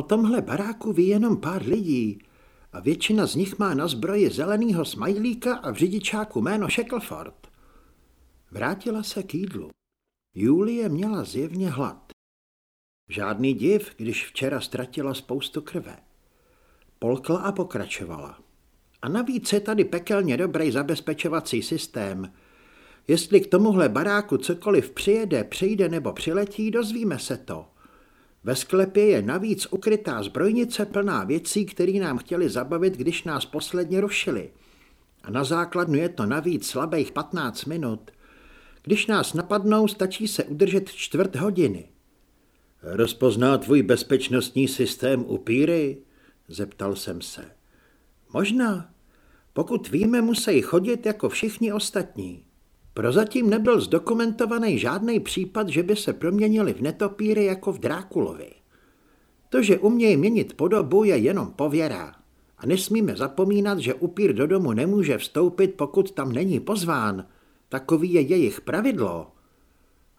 O tomhle baráku ví jenom pár lidí a většina z nich má na zbroji zelenýho smajlíka a v řidičáku jméno Shackleford. Vrátila se k jídlu. Julie měla zjevně hlad. Žádný div, když včera ztratila spoustu krve. Polkla a pokračovala. A navíc je tady pekelně dobrý zabezpečovací systém. Jestli k tomuhle baráku cokoliv přijede, přijde nebo přiletí, dozvíme se to. Ve sklepě je navíc ukrytá zbrojnice plná věcí, které nám chtěli zabavit, když nás posledně rušili. A na základnu je to navíc slabých 15 minut. Když nás napadnou, stačí se udržet čtvrt hodiny. Rozpozná tvůj bezpečnostní systém upíry? Zeptal jsem se. Možná. Pokud víme, musí chodit jako všichni ostatní. Prozatím nebyl zdokumentovaný žádný případ, že by se proměnili v netopíry jako v Drákulovi. To, že umějí měnit podobu, je jenom pověra. A nesmíme zapomínat, že upír do domu nemůže vstoupit, pokud tam není pozván. Takový je jejich pravidlo.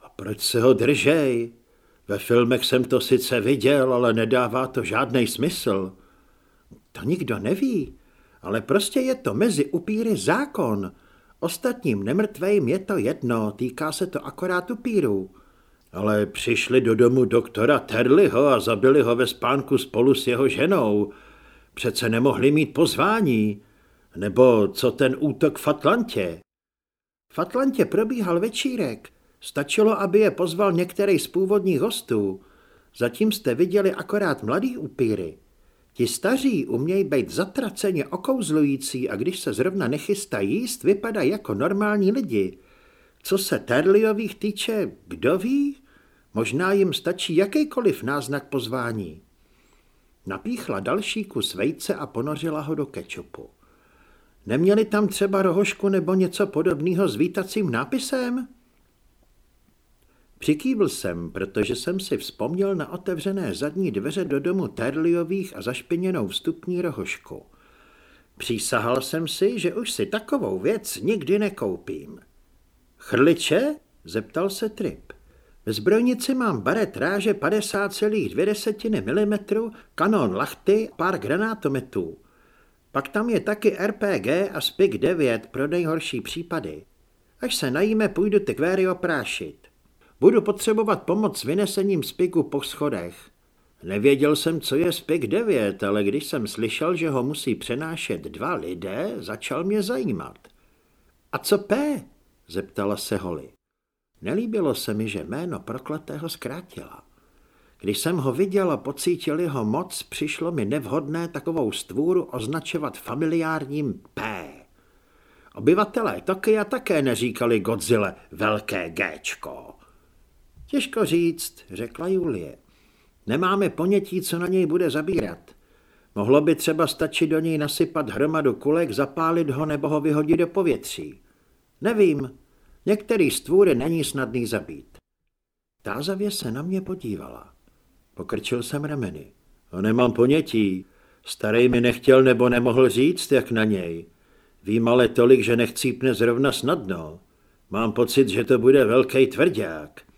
A proč se ho držej? Ve filmech jsem to sice viděl, ale nedává to žádný smysl. To nikdo neví, ale prostě je to mezi upíry zákon. Ostatním nemrtvejm je to jedno, týká se to akorát upírů. Ale přišli do domu doktora Terliho a zabili ho ve spánku spolu s jeho ženou. Přece nemohli mít pozvání. Nebo co ten útok v Atlantě? V Atlantě probíhal večírek. Stačilo, aby je pozval některý z původních hostů. Zatím jste viděli akorát mladý upíry. Ti staří umějí být zatraceně okouzlující a když se zrovna nechystají jíst, vypadají jako normální lidi. Co se Terliových týče, kdo ví? Možná jim stačí jakýkoliv náznak pozvání. Napíchla další kus vejce a ponořila ho do kečupu. Neměli tam třeba rohošku nebo něco podobného s vítacím nápisem? Přikývl jsem, protože jsem si vzpomněl na otevřené zadní dveře do domu Terliových a zašpiněnou vstupní rohošku. Přísahal jsem si, že už si takovou věc nikdy nekoupím. Chrliče? zeptal se Trip. Ve zbrojnici mám baret ráže 50,2 mm, kanon lachty, pár granátometů. Pak tam je taky RPG a Spik 9 pro nejhorší případy. Až se najíme, půjdu ty kvéry oprášit. Budu potřebovat pomoc s vynesením spiku po schodech. Nevěděl jsem, co je spik 9, ale když jsem slyšel, že ho musí přenášet dva lidé, začal mě zajímat. A co P? zeptala se Holly. Nelíbilo se mi, že jméno prokletého zkrátila. Když jsem ho viděl a pocítil jeho moc, přišlo mi nevhodné takovou stvůru označovat familiárním P. Obyvatelé Tokia také neříkali Godzilla velké Gčko. Těžko říct, řekla Julie. Nemáme ponětí, co na něj bude zabírat. Mohlo by třeba stačit do něj nasypat hromadu kulek, zapálit ho nebo ho vyhodit do povětří. Nevím, některý stvůry není snadný zabít. Tázavě se na mě podívala. Pokrčil jsem rameny. No nemám ponětí. Starý mi nechtěl nebo nemohl říct, jak na něj. Vím ale tolik, že nechcípne zrovna snadno. Mám pocit, že to bude velký tvrdák.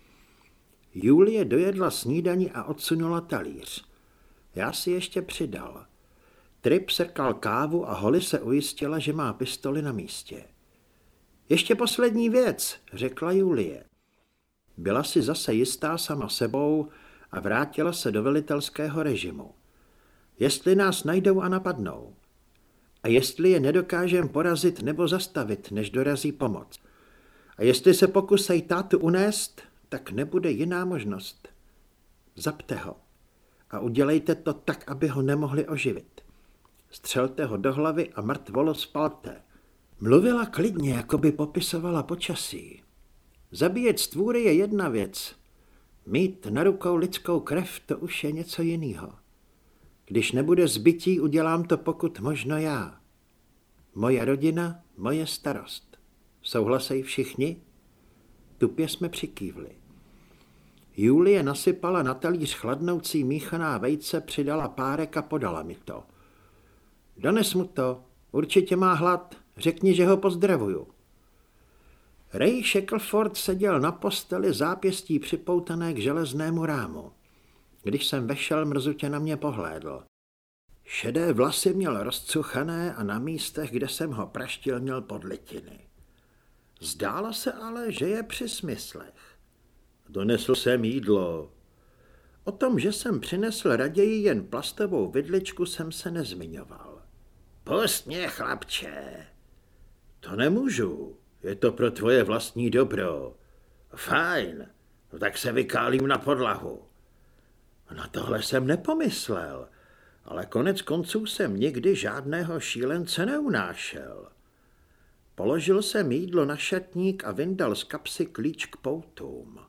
Julie dojedla snídani a odsunula talíř. Já si ještě přidal. Trip srkal kávu a Holly se ujistila, že má pistoli na místě. Ještě poslední věc, řekla Julie. Byla si zase jistá sama sebou a vrátila se do velitelského režimu. Jestli nás najdou a napadnou. A jestli je nedokážem porazit nebo zastavit, než dorazí pomoc. A jestli se pokusej tátu unést, tak nebude jiná možnost. Zapte ho a udělejte to tak, aby ho nemohli oživit. Střelte ho do hlavy a mrtvolo spalte. Mluvila klidně, jako by popisovala počasí. Zabíjet stvůry je jedna věc. Mít na rukou lidskou krev, to už je něco jiného. Když nebude zbytí, udělám to pokud možno já. Moje rodina, moje starost. Souhlasej všichni? Tupě jsme přikývli. Julie nasypala na talíř chladnoucí míchaná vejce, přidala párek a podala mi to. Dones mu to, určitě má hlad, řekni, že ho pozdravuju. Ray Shackleford seděl na posteli zápěstí připoutané k železnému rámu. Když jsem vešel, mrzutě na mě pohlédl. Šedé vlasy měl rozcuchané a na místech, kde jsem ho praštil, měl podlitiny. Zdálo se ale, že je při smyslech. Donesl jsem jídlo. O tom, že jsem přinesl raději jen plastovou vidličku, jsem se nezmiňoval. Pust mě, chlapče. To nemůžu. Je to pro tvoje vlastní dobro. Fajn. No tak se vykálím na podlahu. Na tohle jsem nepomyslel, ale konec konců jsem nikdy žádného šílence neunášel. Položil jsem jídlo na šatník a vyndal z kapsy klíč k poutům.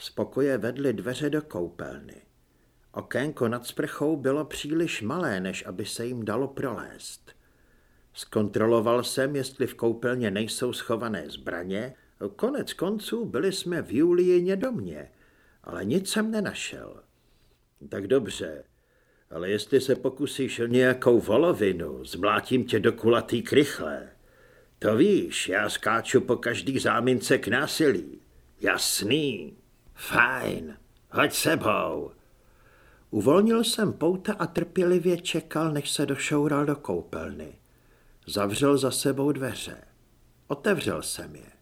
Z pokoje vedly dveře do koupelny. Okénko nad sprchou bylo příliš malé, než aby se jim dalo prolézt. Zkontroloval jsem, jestli v koupelně nejsou schované zbraně. Konec konců byli jsme v Julijině domě, ale nic jsem nenašel. Tak dobře, ale jestli se pokusíš o nějakou volovinu, zmlátím tě do kulatý krychle. To víš, já skáču po každý zámince k násilí. Jasný. Fajn, hoď sebou. Uvolnil jsem pouta a trpělivě čekal, než se došoural do koupelny. Zavřel za sebou dveře. Otevřel jsem je.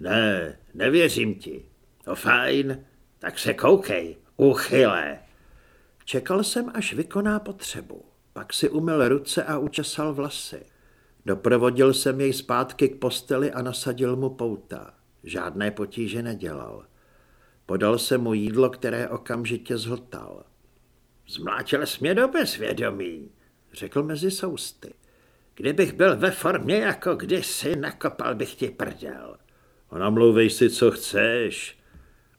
Ne, nevěřím ti. To fajn, tak se koukej, uchyle. Čekal jsem, až vykoná potřebu. Pak si umyl ruce a učesal vlasy. Doprovodil jsem jej zpátky k posteli a nasadil mu pouta. Žádné potíže nedělal. Podal se mu jídlo, které okamžitě zhltal. Zmlátil jsi mě do bezvědomí, řekl mezi sousty. Kdybych byl ve formě jako kdysi, nakopal bych ti prdel. A namluvej si, co chceš.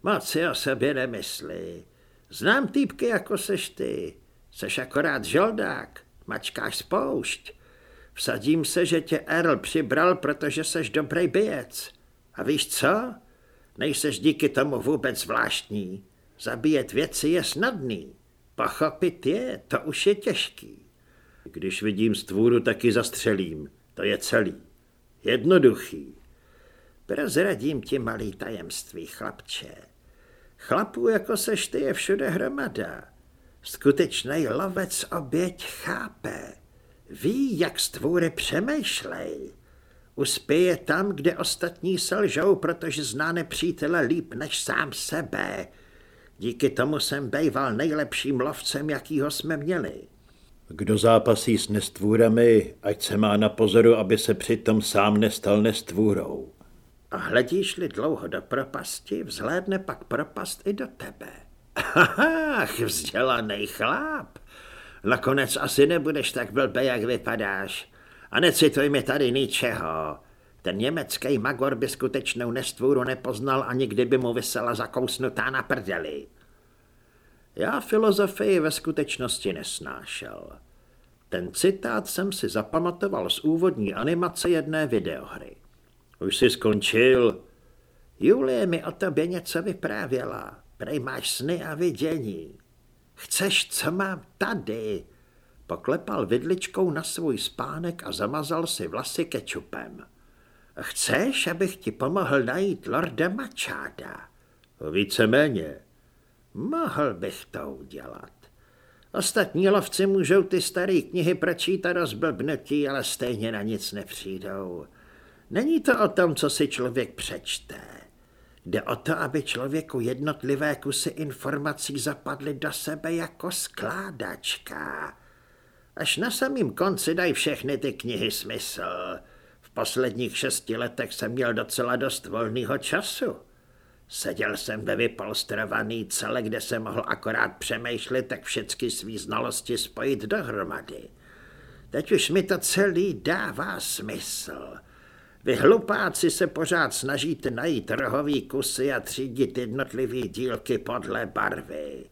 Moc si o sobě nemyslí. Znám týpky, jako seš ty. Seš akorát žoldák, mačkáš spoušť. Vsadím se, že tě Earl přibral, protože seš dobrý bijec. A víš co? Nejseš díky tomu vůbec zvláštní. Zabíjet věci je snadný. Pochopit je, to už je těžký. Když vidím stvůru, taky zastřelím. To je celý. Jednoduchý. Prozradím ti malý tajemství, chlapče. Chlapů jako seš ty je všude hromada. Skutečný lovec oběť chápe. Ví, jak stvůry přemýšlej. Uspěje tam, kde ostatní selžou, protože zná nepřítele líp než sám sebe. Díky tomu jsem bejval nejlepším lovcem, jakýho jsme měli. Kdo zápasí s nestvůrami, ať se má na pozoru, aby se přitom sám nestal nestvůrou. A hledíš-li dlouho do propasti, vzhlédne pak propast i do tebe. Ach, vzdělaný chlap. Nakonec asi nebudeš tak blbý, jak vypadáš. A necituj mi tady ničeho. Ten německý magor by skutečnou nestvůru nepoznal ani kdyby mu vysela zakousnutá na prdeli. Já filozofii ve skutečnosti nesnášel. Ten citát jsem si zapamatoval z úvodní animace jedné videohry. Už jsi skončil? Julie mi o tobě něco vyprávěla. Prej máš sny a vidění. Chceš, co mám tady? Poklepal vidličkou na svůj spánek a zamazal si vlasy kečupem. Chceš, abych ti pomohl najít lorda Mačáda? Víceméně. Mohl bych to udělat. Ostatní lovci můžou ty staré knihy pročít a rozblbnutí, ale stejně na nic nepřijdou. Není to o tom, co si člověk přečte. Jde o to, aby člověku jednotlivé kusy informací zapadly do sebe jako skládačka. Až na samém konci dají všechny ty knihy smysl. V posledních šesti letech jsem měl docela dost volného času. Seděl jsem ve vypolstrovaný celé, kde jsem mohl akorát přemýšlet, tak všechny svý znalosti spojit dohromady. Teď už mi to celý dává smysl. Vy hlupáci se pořád snažíte najít rohový kusy a třídit jednotlivý dílky podle barvy.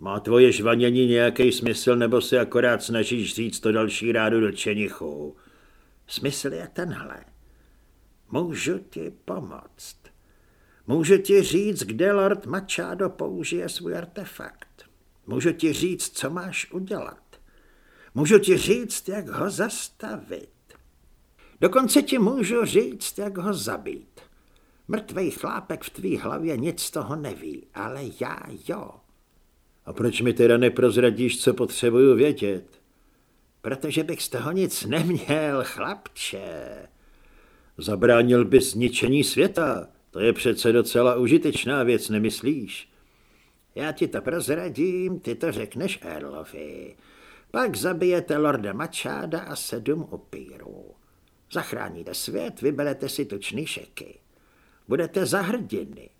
Má tvoje žvanění nějaký smysl, nebo si akorát snažíš říct to další rádu do čenichu? Smysl je tenhle. Můžu ti pomoct. Můžu ti říct, kde Lord Machado použije svůj artefakt. Můžu ti říct, co máš udělat. Můžu ti říct, jak ho zastavit. Dokonce ti můžu říct, jak ho zabít. Mrtvej chlápek v tvý hlavě nic z toho neví, ale já jo. A proč mi teda neprozradíš, co potřebuju vědět? Protože bych z toho nic neměl, chlapče. Zabránil bys zničení světa. To je přece docela užitečná věc, nemyslíš? Já ti to prozradím, ty to řekneš Erlovi. Pak zabijete lorda Mačáda a sedm upírů. Zachráníte svět, vyberete si tučný šeky. Budete za hrdiny.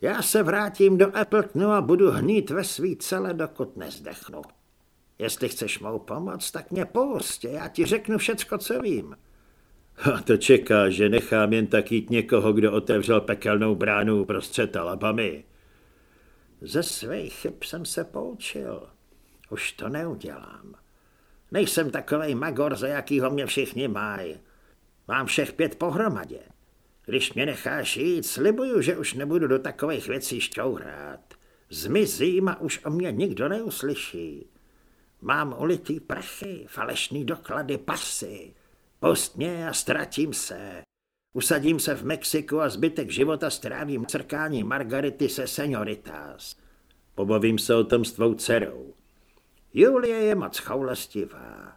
Já se vrátím do Appletonu a budu hnít ve svý celé, dokud nezdechnu. Jestli chceš mou pomoc, tak mě pustě, já ti řeknu všecko, co vím. A to čeká, že nechám jen tak jít někoho, kdo otevřel pekelnou bránu prostřed Alabamy. Ze svých chyb jsem se poučil. Už to neudělám. Nejsem takovej magor, za jakýho mě všichni mají. Mám všech pět pohromadě. Když mě necháš jít, slibuju, že už nebudu do takových věcí šťourat. Zmizím a už o mě nikdo neuslyší. Mám ulitý prachy, falešný doklady, pasy. Pust mě a ztratím se. Usadím se v Mexiku a zbytek života strávím crkání Margarity se senioritas. Pobavím se o tom s tvou dcerou. Julie je moc choulestivá.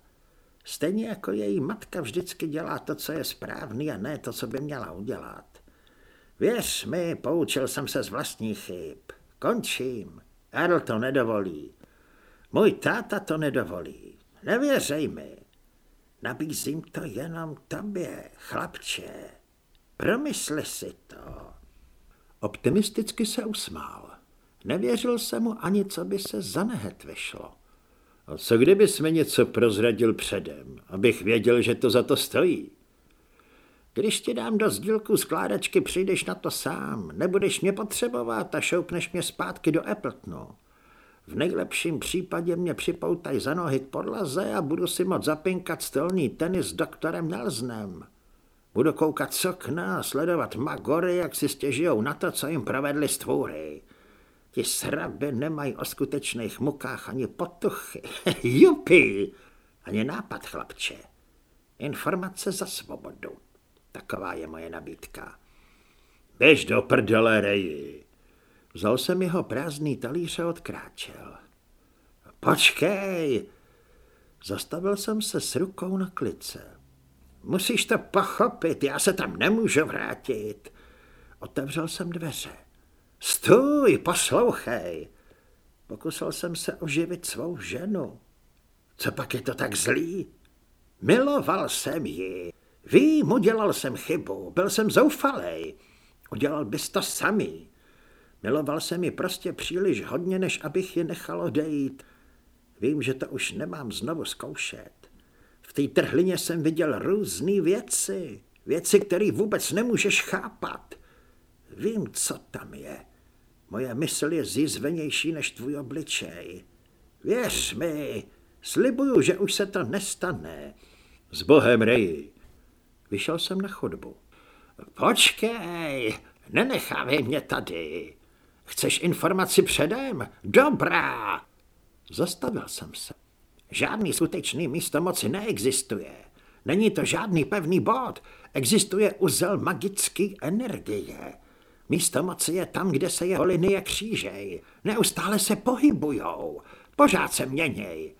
Stejně jako její matka vždycky dělá to, co je správný a ne to, co by měla udělat. Věř mi, poučil jsem se z vlastních chyb. Končím. Erl to nedovolí. Můj táta to nedovolí. Nevěřej mi. Nabízím to jenom tobě, chlapče. Promysli si to. Optimisticky se usmál. Nevěřil jsem mu ani, co by se za nehet vyšlo. A co kdybys mi něco prozradil předem, abych věděl, že to za to stojí? Když ti dám do sdílku skládačky, přijdeš na to sám. Nebudeš mě potřebovat a šoupneš mě zpátky do Appletonu. V nejlepším případě mě připoutaj za nohy k podlaze a budu si moc zapinkat stolní tenis s doktorem Nelznem. Budu koukat z okna a sledovat magory, jak si stěžujou na to, co jim provedli stvůry. Ti sraby nemají o skutečných mukách ani potuchy. Jupi! Ani nápad, chlapče. Informace za svobodu. Taková je moje nabídka. Běž do prdele, Reji. Vzal jsem jeho prázdný talíř a odkráčel. Počkej! Zastavil jsem se s rukou na klice. Musíš to pochopit, já se tam nemůžu vrátit. Otevřel jsem dveře. Stůj, poslouchej. Pokusil jsem se oživit svou ženu. Co pak je to tak zlý? Miloval jsem ji. Vím, udělal jsem chybu, byl jsem zoufalej. Udělal bys to samý. Miloval jsem ji prostě příliš hodně, než abych ji nechal odejít. Vím, že to už nemám znovu zkoušet. V té trhlině jsem viděl různé věci. Věci, které vůbec nemůžeš chápat. Vím, co tam je. Moje mysl je zjizvenější než tvůj obličej. Věř mi, slibuju, že už se to nestane. S Bohem, Reji. Vyšel jsem na chodbu. Počkej, nenechávej mě tady. Chceš informaci předem? Dobrá. Zastavil jsem se. Žádný skutečný místo moci neexistuje. Není to žádný pevný bod. Existuje uzel magické energie. Místo moci je tam, kde se jeho linie křížej. Neustále se pohybujou. Pořád se měněj.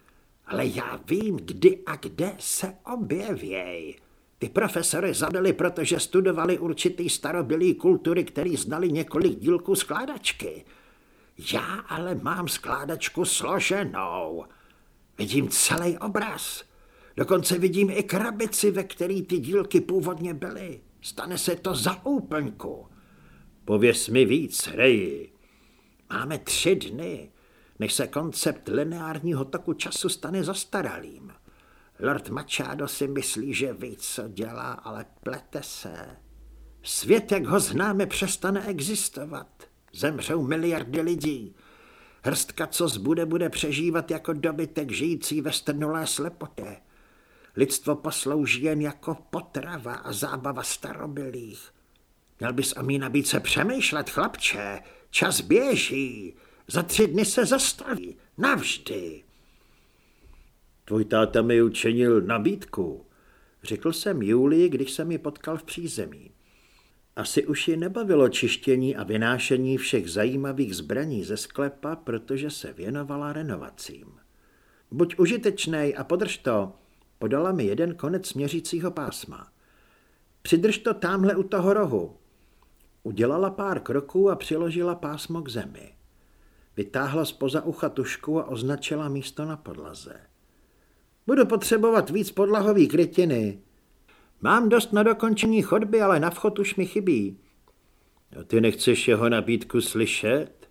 Ale já vím, kdy a kde se objevěj. Ty profesory zabili, protože studovali určitý starobylý kultury, který znali několik dílků skládačky. Já ale mám skládačku složenou. Vidím celý obraz. Dokonce vidím i krabici, ve který ty dílky původně byly. Stane se to za úplňku. Pověz mi víc, Reji. Máme tři dny, než se koncept lineárního toku času stane zastaralým. Lord Machado si myslí, že ví, co dělá, ale plete se. Svět, jak ho známe, přestane existovat. Zemřou miliardy lidí. Hrstka, co zbude, bude přežívat jako dobytek žijící ve strnulé slepotě. Lidstvo poslouží jen jako potrava a zábava starobylých. Měl bys o mý nabídce přemýšlet, chlapče. Čas běží. Za tři dny se zastaví. Navždy. Tvůj táta mi učinil nabídku. Řekl jsem Julii, když jsem ji potkal v přízemí. Asi už ji nebavilo čištění a vynášení všech zajímavých zbraní ze sklepa, protože se věnovala renovacím. Buď užitečnej a podrž to, podala mi jeden konec směřícího pásma. Přidrž to tamhle u toho rohu. Udělala pár kroků a přiložila pásmo k zemi. Vytáhla spoza ucha tušku a označila místo na podlaze. Budu potřebovat víc podlahový krytiny. Mám dost na dokončení chodby, ale na vchod už mi chybí. A ty nechceš jeho nabídku slyšet?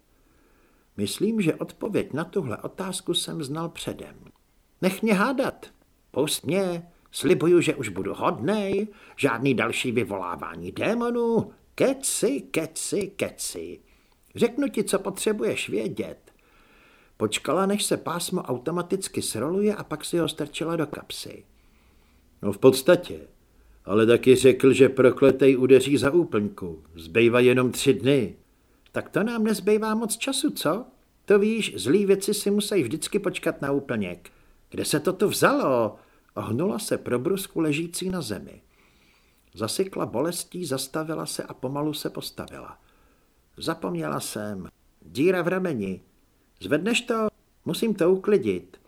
Myslím, že odpověď na tuhle otázku jsem znal předem. Nech mě hádat. Pust mě, slibuju, že už budu hodnej, žádný další vyvolávání démonů, keci, keci, keci. Řeknu ti, co potřebuješ vědět. Počkala, než se pásmo automaticky sroluje a pak si ho strčila do kapsy. No v podstatě, ale taky řekl, že prokletej udeří za úplňku. Zbývá jenom tři dny. Tak to nám nezbývá moc času, co? To víš, zlý věci si musí vždycky počkat na úplněk. Kde se to tu vzalo? Ohnula se pro brusku ležící na zemi. Zasykla bolestí, zastavila se a pomalu se postavila. Zapomněla jsem. Díra v rameni. Zvedneš to? Musím to uklidit.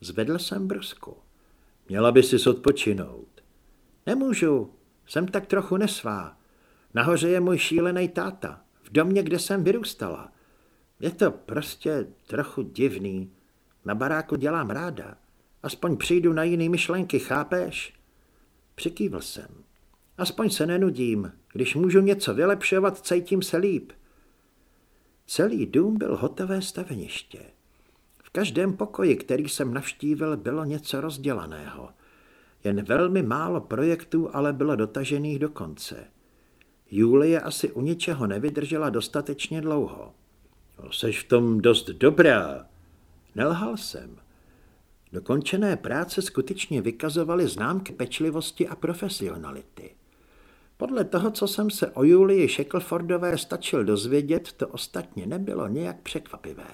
Zvedl jsem brusku. Měla by si odpočinout. Nemůžu, jsem tak trochu nesvá. Nahoře je můj šílený táta, v domě, kde jsem vyrůstala. Je to prostě trochu divný. Na baráku dělám ráda. Aspoň přijdu na jiný myšlenky, chápeš? Přikývl jsem. Aspoň se nenudím. Když můžu něco vylepšovat, cítím se líp. Celý dům byl hotové staveniště. V každém pokoji, který jsem navštívil, bylo něco rozdělaného. Jen velmi málo projektů ale bylo dotažených do konce. Julie asi u ničeho nevydržela dostatečně dlouho. Seš v tom dost dobrá. Nelhal jsem. Dokončené práce skutečně vykazovaly známky pečlivosti a profesionality. Podle toho, co jsem se o Julii Shacklefordové stačil dozvědět, to ostatně nebylo nějak překvapivé.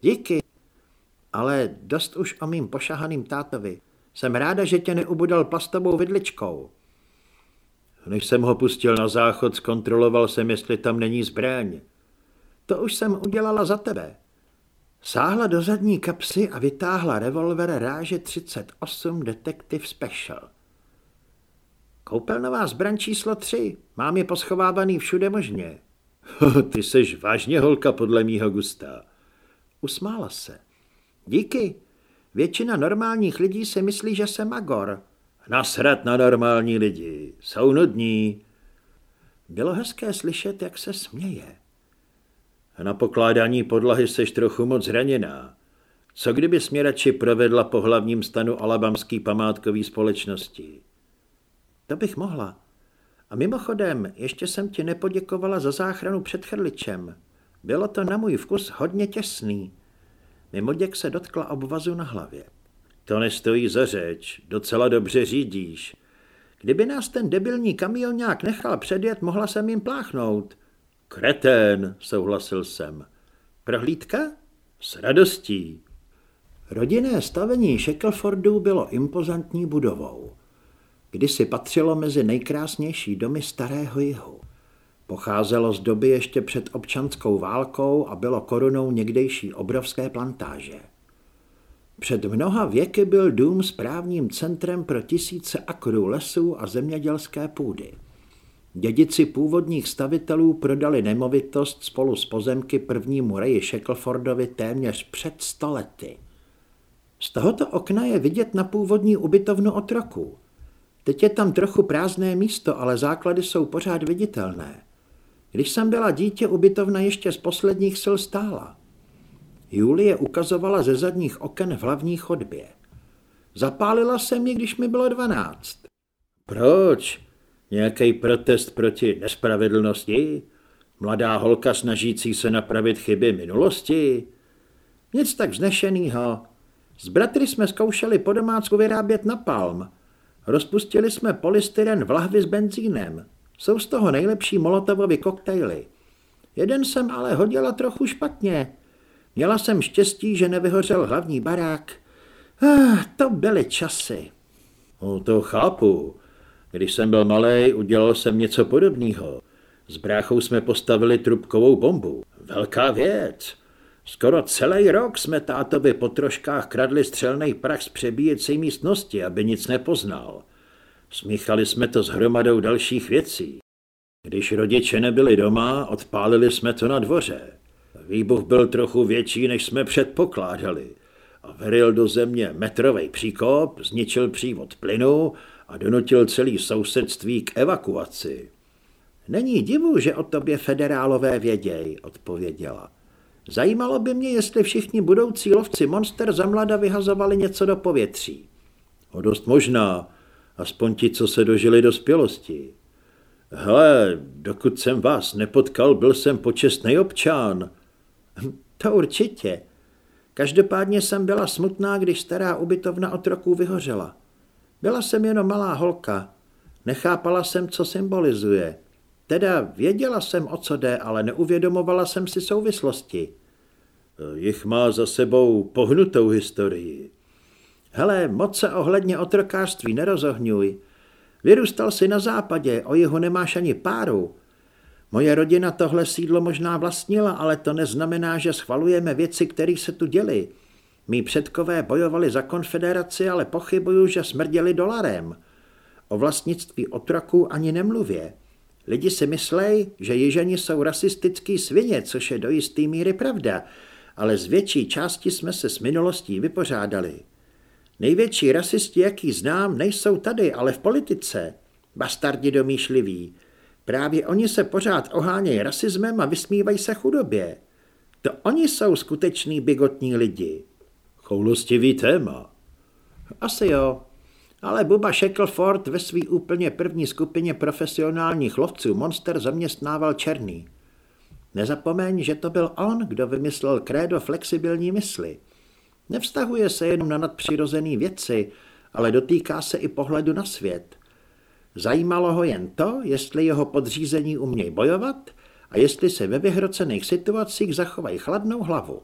Díky, ale dost už o mým pošahaným tátovi. Jsem ráda, že tě neubudal plastovou vidličkou. Než jsem ho pustil na záchod, zkontroloval jsem, jestli tam není zbraň. To už jsem udělala za tebe. Sáhla do zadní kapsy a vytáhla revolver ráže 38 Detective Special. Koupelnová zbraň číslo 3. Mám je poschovávaný všude možně. Ty seš vážně holka podle mýho gusta. Usmála se. Díky. Většina normálních lidí si myslí, že jsem magor. Nasrat na normální lidi. Jsou nudní. Bylo hezké slyšet, jak se směje. Na pokládání podlahy seš trochu moc zraněná. Co kdyby mě radši provedla po hlavním stanu alabamský památkový společnosti? To bych mohla. A mimochodem, ještě jsem ti nepoděkovala za záchranu před chrličem. Bylo to na můj vkus hodně těsný. Mimoděk se dotkla obvazu na hlavě. To nestojí za řeč, docela dobře řídíš. Kdyby nás ten debilní kamionák nechal předjet, mohla jsem jim pláchnout. Kretén, souhlasil jsem. Prohlídka? S radostí. Rodinné stavení Shacklefordů bylo impozantní budovou. Kdysi patřilo mezi nejkrásnější domy starého jihu. Pocházelo z doby ještě před občanskou válkou a bylo korunou někdejší obrovské plantáže. Před mnoha věky byl dům správním centrem pro tisíce akrů lesů a zemědělské půdy. Dědici původních stavitelů prodali nemovitost spolu s pozemky prvnímu reji Shacklefordovi téměř před stolety. Z tohoto okna je vidět na původní ubytovnu otroků. Teď je tam trochu prázdné místo, ale základy jsou pořád viditelné. Když jsem byla dítě, ubytovna ještě z posledních sil stála. Julie ukazovala ze zadních oken v hlavní chodbě. Zapálila jsem ji, když mi bylo dvanáct. Proč? Nějaký protest proti nespravedlnosti? Mladá holka snažící se napravit chyby minulosti? Nic tak vznešenýho. S bratry jsme zkoušeli po domácku vyrábět napalm. Rozpustili jsme polystyren v lahvi s benzínem. Jsou z toho nejlepší molotovovy koktejly. Jeden jsem ale hodila trochu špatně. Měla jsem štěstí, že nevyhořel hlavní barák. Ah, to byly časy. O, to chápu. Když jsem byl malý, udělal jsem něco podobného. S bráchou jsme postavili trubkovou bombu. Velká věc. Skoro celý rok jsme tátovi po troškách kradli střelný prach z přebíjecí místnosti, aby nic nepoznal. Smíchali jsme to s hromadou dalších věcí. Když rodiče nebyli doma, odpálili jsme to na dvoře. Výbuch byl trochu větší, než jsme předpokládali. A veril do země metrový příkop, zničil přívod plynu a donutil celý sousedství k evakuaci. Není divu, že o tobě federálové věděj, odpověděla. Zajímalo by mě, jestli všichni budoucí lovci monster za mlada vyhazovali něco do povětří. O dost možná, aspoň ti, co se dožili dospělosti. Hele, dokud jsem vás nepotkal, byl jsem počestný občan. To určitě. Každopádně jsem byla smutná, když stará ubytovna otroků vyhořela. Byla jsem jenom malá holka. Nechápala jsem, co symbolizuje. Teda věděla jsem, o co jde, ale neuvědomovala jsem si souvislosti. Jich má za sebou pohnutou historii. Hele, moc se ohledně otrokářství nerozohňuj. Vyrůstal si na západě, o jeho nemáš ani páru. Moje rodina tohle sídlo možná vlastnila, ale to neznamená, že schvalujeme věci, které se tu děly. Mí předkové bojovali za konfederaci, ale pochybuju, že smrděli dolarem. O vlastnictví otroků ani nemluvě. Lidi si myslej, že jižani jsou rasistický svině, což je do jistý míry pravda, ale z větší části jsme se s minulostí vypořádali. Největší rasisti, jaký znám, nejsou tady, ale v politice. Bastardi domýšliví. Právě oni se pořád ohánějí rasismem a vysmívají se chudobě. To oni jsou skuteční bigotní lidi. Choulostivý téma. Asi jo. Ale Buba Shackleford ve své úplně první skupině profesionálních lovců Monster zaměstnával černý. Nezapomeň, že to byl on, kdo vymyslel krédo flexibilní mysli. Nevztahuje se jenom na nadpřirozené věci, ale dotýká se i pohledu na svět. Zajímalo ho jen to, jestli jeho podřízení umějí bojovat a jestli se ve vyhrocených situacích zachovají chladnou hlavu.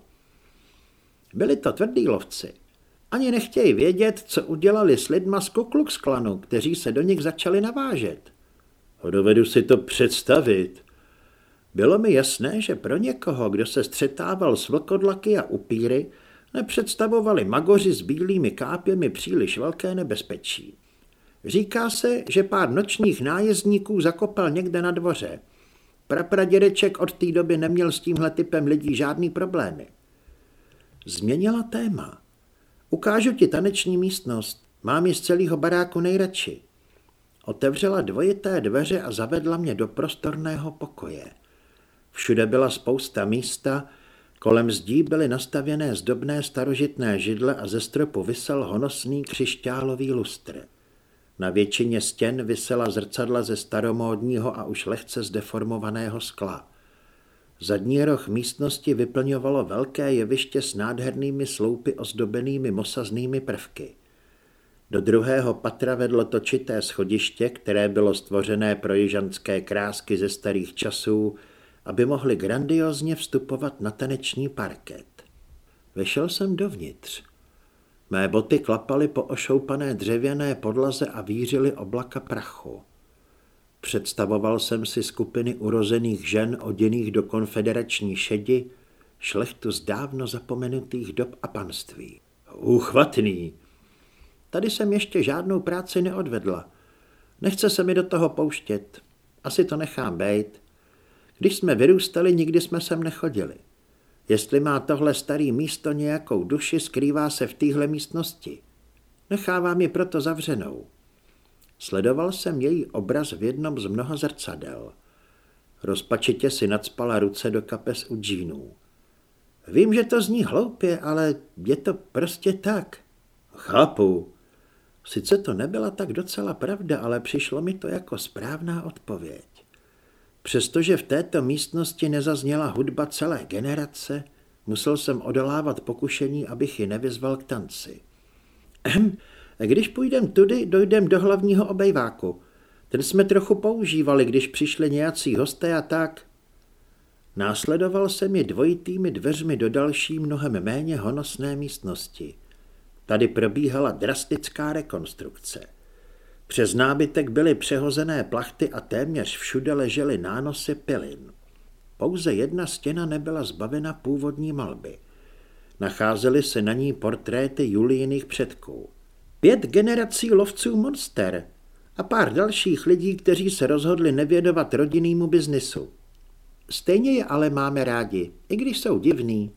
Byli to tvrdí lovci. Ani nechtějí vědět, co udělali s lidma z Ku Klux Klanu, kteří se do nich začali navážet. Dovedu si to představit. Bylo mi jasné, že pro někoho, kdo se střetával s vlkodlaky a upíry, nepředstavovali magoři s bílými kápěmi příliš velké nebezpečí. Říká se, že pár nočních nájezdníků zakopal někde na dvoře. Prapradědeček od té doby neměl s tímhle typem lidí žádný problémy. Změnila téma. Ukážu ti taneční místnost. Mám ji z celého baráku nejradši. Otevřela dvojité dveře a zavedla mě do prostorného pokoje. Všude byla spousta místa, kolem zdí byly nastavěné zdobné starožitné židle a ze stropu vysel honosný křišťálový lustr. Na většině stěn vysela zrcadla ze staromódního a už lehce zdeformovaného skla. Zadní roh místnosti vyplňovalo velké jeviště s nádhernými sloupy ozdobenými mosaznými prvky. Do druhého patra vedlo točité schodiště, které bylo stvořené pro jižanské krásky ze starých časů, aby mohli grandiozně vstupovat na taneční parket. Vešel jsem dovnitř. Mé boty klapaly po ošoupané dřevěné podlaze a vířily oblaka prachu. Představoval jsem si skupiny urozených žen oděných do konfederační šedi, šlechtu z dávno zapomenutých dob a panství. Uchvatný. Tady jsem ještě žádnou práci neodvedla. Nechce se mi do toho pouštět. Asi to nechám bejt. Když jsme vyrůstali, nikdy jsme sem nechodili. Jestli má tohle starý místo nějakou duši, skrývá se v téhle místnosti. Nechávám ji proto zavřenou. Sledoval jsem její obraz v jednom z mnoha zrcadel. Rozpačitě si nadspala ruce do kapes u džínů. Vím, že to zní hloupě, ale je to prostě tak. Chápu. Sice to nebyla tak docela pravda, ale přišlo mi to jako správná odpověď. Přestože v této místnosti nezazněla hudba celé generace, musel jsem odolávat pokušení, abych ji nevyzval k tanci. Ehm, když půjdem tudy, dojdem do hlavního obejváku. Ten jsme trochu používali, když přišli nějací hosté a tak. Následoval jsem je dvojitými dveřmi do další mnohem méně honosné místnosti. Tady probíhala drastická rekonstrukce. Přes nábytek byly přehozené plachty a téměř všude ležely nánosy pilin. Pouze jedna stěna nebyla zbavena původní malby. Nacházely se na ní portréty Julijiných předků. Pět generací lovců monster a pár dalších lidí, kteří se rozhodli nevědovat rodinnému biznisu. Stejně je ale máme rádi, i když jsou divný.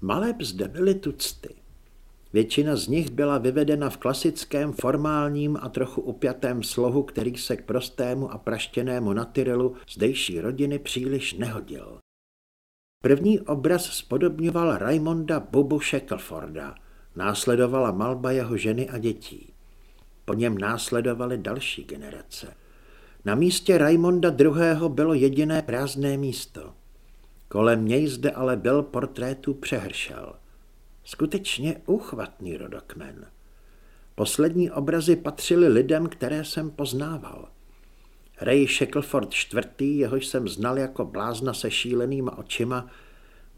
Malé zde byly tucty. Většina z nich byla vyvedena v klasickém, formálním a trochu upjatém slohu, který se k prostému a praštěnému natyrilu zdejší rodiny příliš nehodil. První obraz spodobňoval Raimonda Bubu Shackleforda, následovala malba jeho ženy a dětí. Po něm následovaly další generace. Na místě Raimonda II. bylo jediné prázdné místo. Kolem něj zde ale byl portrétu přehršel. Skutečně úchvatný rodokmen. Poslední obrazy patřily lidem, které jsem poznával. Ray Shackleford IV., jehož jsem znal jako blázna se šílenýma očima,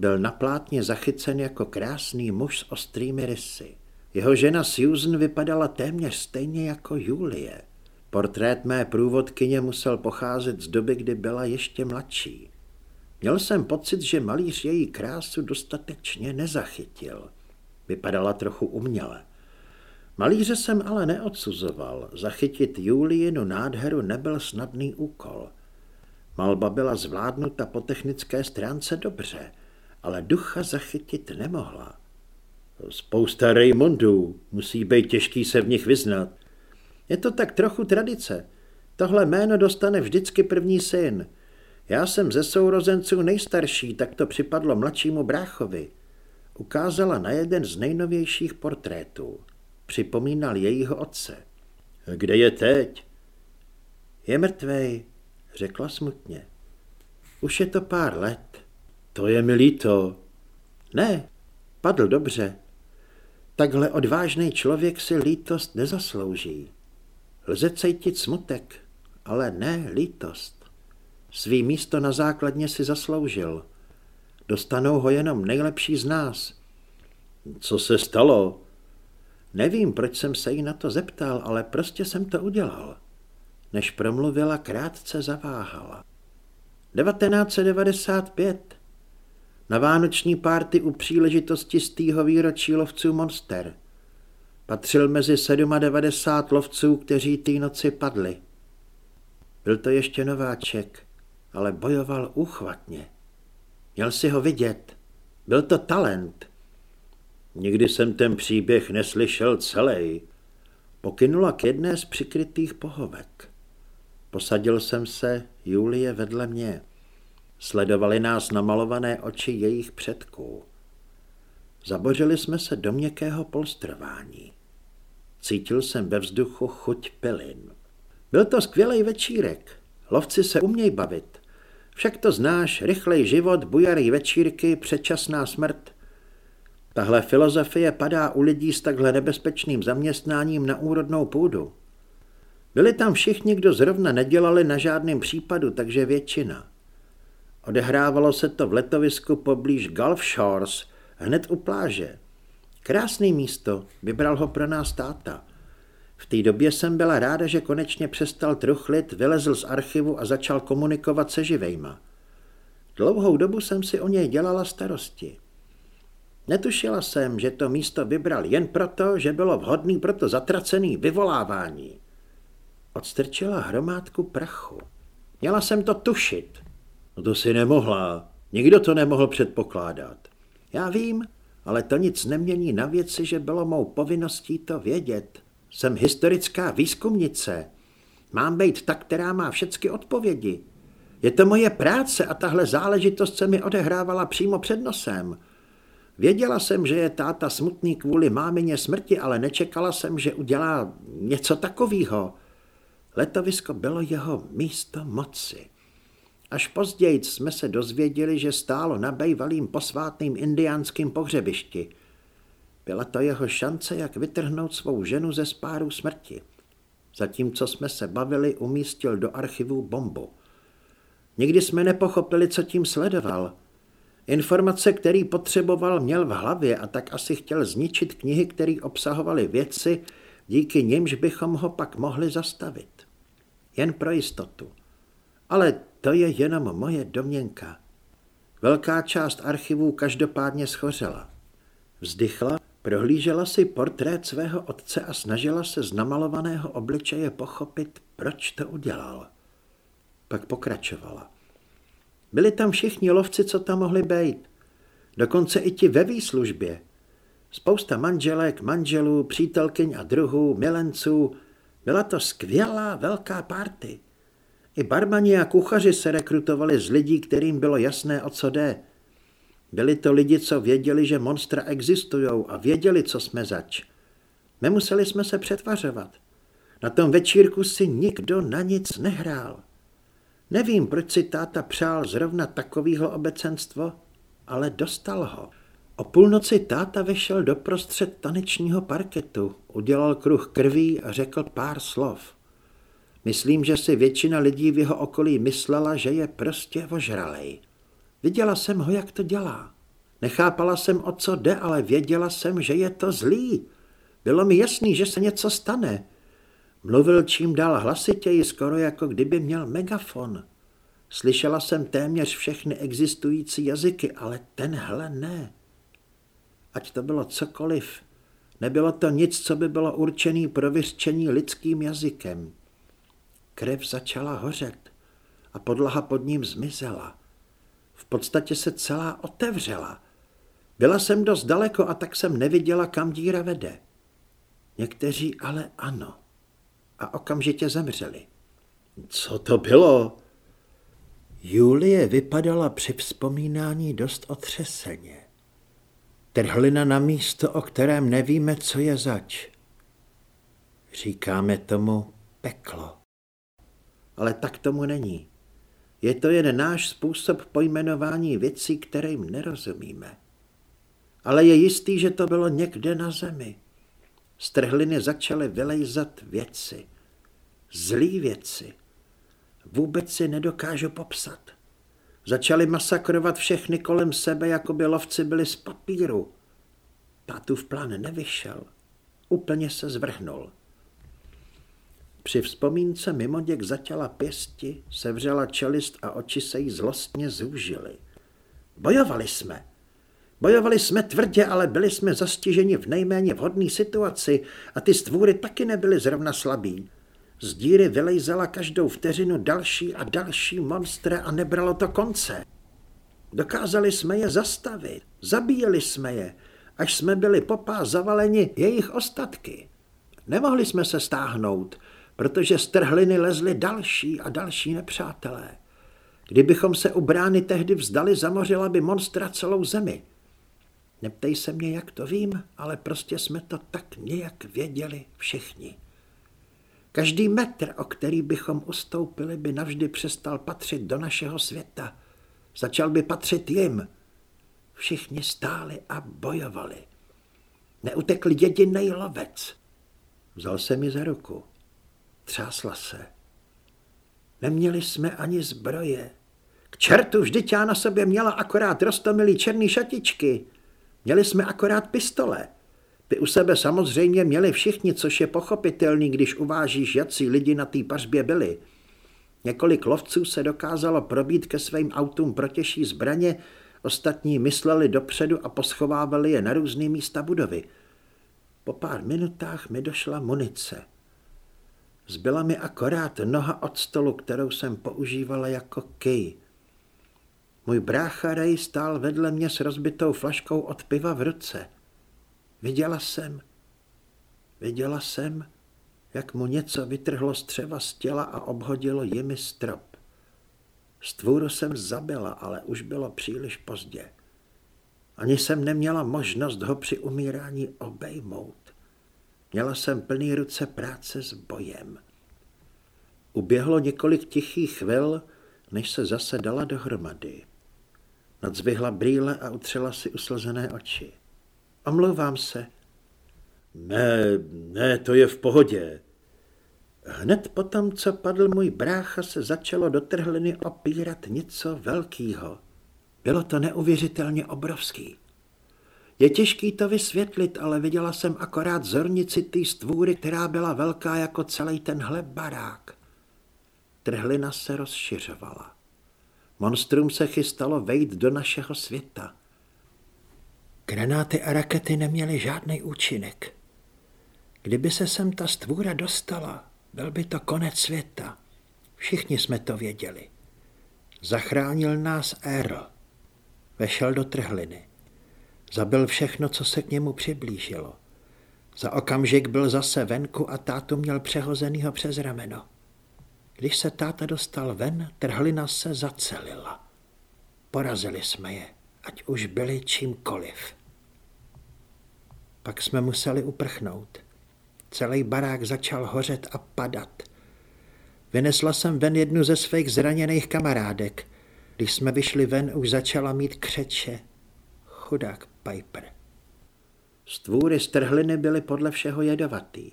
byl na plátně zachycen jako krásný muž s ostrými rysy. Jeho žena Susan vypadala téměř stejně jako Julie. Portrét mé průvodkyně musel pocházet z doby, kdy byla ještě mladší. Měl jsem pocit, že malíř její krásu dostatečně nezachytil. Vypadala trochu uměle. Malíře jsem ale neodsuzoval. Zachytit Juliinu nádheru nebyl snadný úkol. Malba byla zvládnuta po technické stránce dobře, ale ducha zachytit nemohla. Spousta Raymondů, musí být těžký se v nich vyznat. Je to tak trochu tradice. Tohle jméno dostane vždycky první syn. Já jsem ze sourozenců nejstarší, tak to připadlo mladšímu bráchovi. Ukázala na jeden z nejnovějších portrétů. Připomínal jejího otce. Kde je teď? Je mrtvej, řekla smutně. Už je to pár let. To je mi líto. Ne, padl dobře. Takhle odvážný člověk si lítost nezaslouží. Lze cítit smutek, ale ne lítost. Svý místo na základně si zasloužil. Dostanou ho jenom nejlepší z nás. Co se stalo? Nevím, proč jsem se jí na to zeptal, ale prostě jsem to udělal. Než promluvila, krátce zaváhala. 1995. Na vánoční párty u příležitosti z týho výročí lovců Monster. Patřil mezi 97 lovců, kteří té noci padli. Byl to ještě nováček, ale bojoval úchvatně. Měl si ho vidět. Byl to talent. Nikdy jsem ten příběh neslyšel celý. Pokynula k jedné z přikrytých pohovek. Posadil jsem se, Julie vedle mě. Sledovali nás namalované oči jejich předků. Zabořili jsme se do měkkého polstrování. Cítil jsem ve vzduchu chuť pilin. Byl to skvělý večírek. Lovci se umějí bavit. Však to znáš, rychlej život, bujarý večírky, předčasná smrt. Tahle filozofie padá u lidí s takhle nebezpečným zaměstnáním na úrodnou půdu. Byli tam všichni, kdo zrovna nedělali na žádném případu, takže většina. Odehrávalo se to v letovisku poblíž Gulf Shores, hned u pláže. Krásný místo, vybral ho pro nás táta. V té době jsem byla ráda, že konečně přestal truchlit, vylezl z archivu a začal komunikovat se živejma. Dlouhou dobu jsem si o něj dělala starosti. Netušila jsem, že to místo vybral jen proto, že bylo vhodný pro to zatracený vyvolávání. Odstrčila hromádku prachu. Měla jsem to tušit. No to si nemohla. Nikdo to nemohl předpokládat. Já vím, ale to nic nemění na věci, že bylo mou povinností to vědět. Jsem historická výzkumnice. Mám být ta, která má všechny odpovědi. Je to moje práce a tahle záležitost se mi odehrávala přímo před nosem. Věděla jsem, že je táta smutný kvůli mámině smrti, ale nečekala jsem, že udělá něco takového. Letovisko bylo jeho místo moci. Až později jsme se dozvěděli, že stálo na bejvalým posvátným indiánským pohřebišti. Byla to jeho šance, jak vytrhnout svou ženu ze spáru smrti. Zatímco jsme se bavili, umístil do archivu bombu. Nikdy jsme nepochopili, co tím sledoval. Informace, který potřeboval, měl v hlavě a tak asi chtěl zničit knihy, které obsahovaly věci, díky nimž bychom ho pak mohli zastavit. Jen pro jistotu. Ale to je jenom moje domněnka. Velká část archivů každopádně schořela. Vzdychla, prohlížela si portrét svého otce a snažila se z namalovaného obličeje pochopit, proč to udělal. Pak pokračovala. Byli tam všichni lovci, co tam mohli být. Dokonce i ti ve výslužbě. Spousta manželek, manželů, přítelkyň a druhů, milenců. Byla to skvělá velká party. I barmani a kuchaři se rekrutovali z lidí, kterým bylo jasné, o co jde. Byli to lidi, co věděli, že monstra existují a věděli, co jsme zač. Nemuseli jsme se přetvařovat. Na tom večírku si nikdo na nic nehrál. Nevím, proč si táta přál zrovna takovýhle obecenstvo, ale dostal ho. O půlnoci táta vešel do prostřed tanečního parketu, udělal kruh krví a řekl pár slov. Myslím, že si většina lidí v jeho okolí myslela, že je prostě ožralej. Viděla jsem ho, jak to dělá. Nechápala jsem, o co jde, ale věděla jsem, že je to zlý. Bylo mi jasný, že se něco stane. Mluvil čím dál hlasitěji, skoro jako kdyby měl megafon. Slyšela jsem téměř všechny existující jazyky, ale tenhle ne. Ať to bylo cokoliv, nebylo to nic, co by bylo určené pro vyřčení lidským jazykem. Krev začala hořet a podlaha pod ním zmizela. V podstatě se celá otevřela. Byla jsem dost daleko a tak jsem neviděla, kam díra vede. Někteří ale ano. A okamžitě zemřeli. Co to bylo? Julie vypadala při vzpomínání dost otřeseně. Trhlina na místo, o kterém nevíme, co je zač. Říkáme tomu peklo. Ale tak tomu není. Je to jen náš způsob pojmenování věcí, kterým nerozumíme. Ale je jistý, že to bylo někde na zemi. Z trhliny začaly vylejzat věci. Zlý věci. Vůbec si nedokážu popsat. Začali masakrovat všechny kolem sebe, jako by lovci byli z papíru. v plán nevyšel. Úplně se zvrhnul. Při vzpomínce mimoděk zatěla pěsti, sevřela čelist a oči se jí zlostně zúžily. Bojovali jsme. Bojovali jsme tvrdě, ale byli jsme zastiženi v nejméně vhodné situaci a ty stvůry taky nebyly zrovna slabí. Z díry vylejzala každou vteřinu další a další monstre a nebralo to konce. Dokázali jsme je zastavit, zabíjeli jsme je, až jsme byli popá zavaleni jejich ostatky. Nemohli jsme se stáhnout, protože z trhliny lezli další a další nepřátelé. Kdybychom se u brány tehdy vzdali, zamořila by monstra celou zemi. Neptej se mě, jak to vím, ale prostě jsme to tak nějak věděli všichni. Každý metr, o který bychom ustoupili, by navždy přestal patřit do našeho světa. Začal by patřit jim. Všichni stáli a bojovali. Neutekl jediný lovec. Vzal se mi za ruku. Třásla se. Neměli jsme ani zbroje. K čertu, vždyť já na sobě měla akorát rostomilý černý šatičky. Měli jsme akorát pistole. Ty u sebe samozřejmě měli všichni, což je pochopitelný, když uvážíš, jací lidi na té pařbě byli. Několik lovců se dokázalo probít ke svým autům protěžší zbraně, ostatní mysleli dopředu a poschovávali je na různé místa budovy. Po pár minutách mi došla munice. Zbyla mi akorát noha od stolu, kterou jsem používala jako kej. Můj brácha Ray stál vedle mě s rozbitou flaškou od piva v ruce. Viděla jsem, viděla jsem, jak mu něco vytrhlo střeva z těla a obhodilo jimi strop. Stvůru jsem zabila, ale už bylo příliš pozdě. Ani jsem neměla možnost ho při umírání obejmout. Měla jsem plný ruce práce s bojem. Uběhlo několik tichých chvil, než se zase dala dohromady. Nadzvihla brýle a utřela si uslzené oči. Omlouvám se. Ne, ne, to je v pohodě. Hned potom, co padl můj brácha, se začalo do trhliny opírat něco velkého. Bylo to neuvěřitelně obrovský. Je těžký to vysvětlit, ale viděla jsem akorát zornici té stvůry, která byla velká jako celý tenhle barák. Trhlina se rozšiřovala. Monstrum se chystalo vejít do našeho světa. Granáty a rakety neměly žádný účinek. Kdyby se sem ta stvůra dostala, byl by to konec světa. Všichni jsme to věděli. Zachránil nás Earl. Vešel do trhliny. Zabil všechno, co se k němu přiblížilo. Za okamžik byl zase venku a tátu měl přehozenýho přes rameno. Když se táta dostal ven, trhlina se zacelila. Porazili jsme je, ať už byli čímkoliv. Pak jsme museli uprchnout. Celý barák začal hořet a padat. Vynesla jsem ven jednu ze svých zraněných kamarádek. Když jsme vyšli ven, už začala mít křeče. Chudák Piper. Stvůry z trhliny byly podle všeho jedovatý.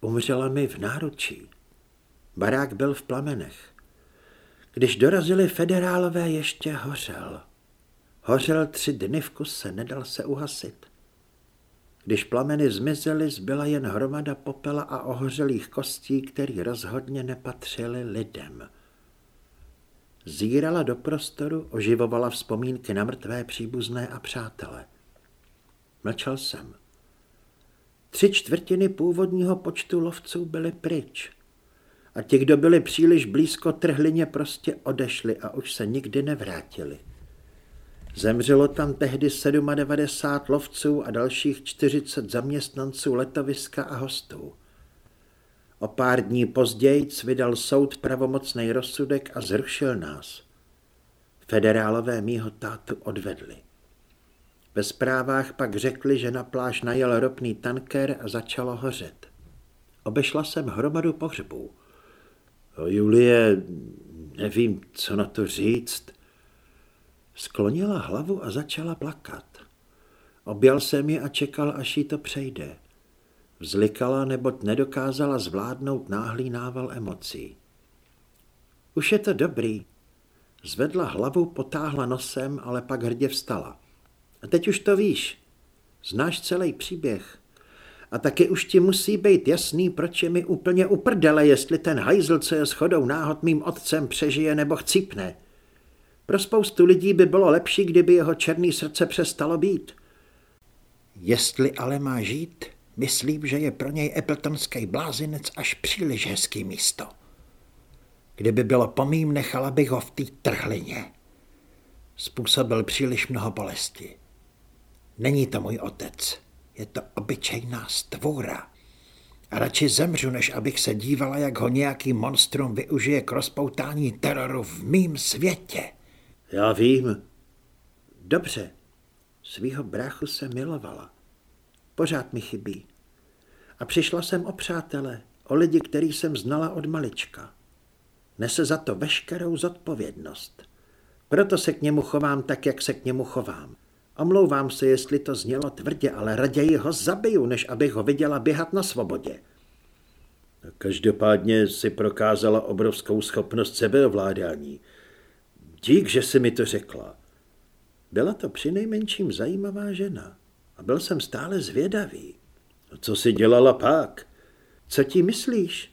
Umřela mi v náručí. Barák byl v plamenech. Když dorazili federálové, ještě hořel. Hořel tři dny v kuse, nedal se uhasit. Když plameny zmizely, zbyla jen hromada popela a ohořelých kostí, který rozhodně nepatřily lidem. Zírala do prostoru, oživovala vzpomínky na mrtvé příbuzné a přátele. Mlčel jsem. Tři čtvrtiny původního počtu lovců byly pryč. A ti, kdo byli příliš blízko trhlině, prostě odešli a už se nikdy nevrátili. Zemřelo tam tehdy 97 lovců a dalších 40 zaměstnanců letoviska a hostů. O pár dní později vydal soud pravomocný rozsudek a zrušil nás. Federálové mýho tátu odvedli. Ve zprávách pak řekli, že na pláž najel ropný tanker a začalo hořet. Obešla jsem hromadu pohřbů. Julie, nevím, co na to říct. Sklonila hlavu a začala plakat. Objal jsem ji a čekal, až jí to přejde. Vzlikala, neboť nedokázala zvládnout náhlý nával emocí. Už je to dobrý. Zvedla hlavu, potáhla nosem, ale pak hrdě vstala. A teď už to víš. Znáš celý příběh. A taky už ti musí být jasný, proč je mi úplně uprdele, jestli ten hajzl, co je shodou náhod mým otcem, přežije nebo chcípne. Pro spoustu lidí by bylo lepší, kdyby jeho černý srdce přestalo být. Jestli ale má žít, myslím, že je pro něj Appletonský blázinec až příliš hezký místo. Kdyby bylo po mým, nechala bych ho v té trhlině. Způsobil příliš mnoho bolesti. Není to můj otec, je to obyčejná stvůra. A radši zemřu, než abych se dívala, jak ho nějaký monstrum využije k rozpoutání teroru v mým světě. Já vím. Dobře. Svýho bráchu se milovala. Pořád mi chybí. A přišla jsem o přátele, o lidi, který jsem znala od malička. Nese za to veškerou zodpovědnost. Proto se k němu chovám tak, jak se k němu chovám. Omlouvám se, jestli to znělo tvrdě, ale raději ho zabiju, než abych ho viděla běhat na svobodě. Každopádně si prokázala obrovskou schopnost sebeovládání. Dík, že jsi mi to řekla. Byla to přinejmenším zajímavá žena a byl jsem stále zvědavý. Co jsi dělala pak? Co ti myslíš?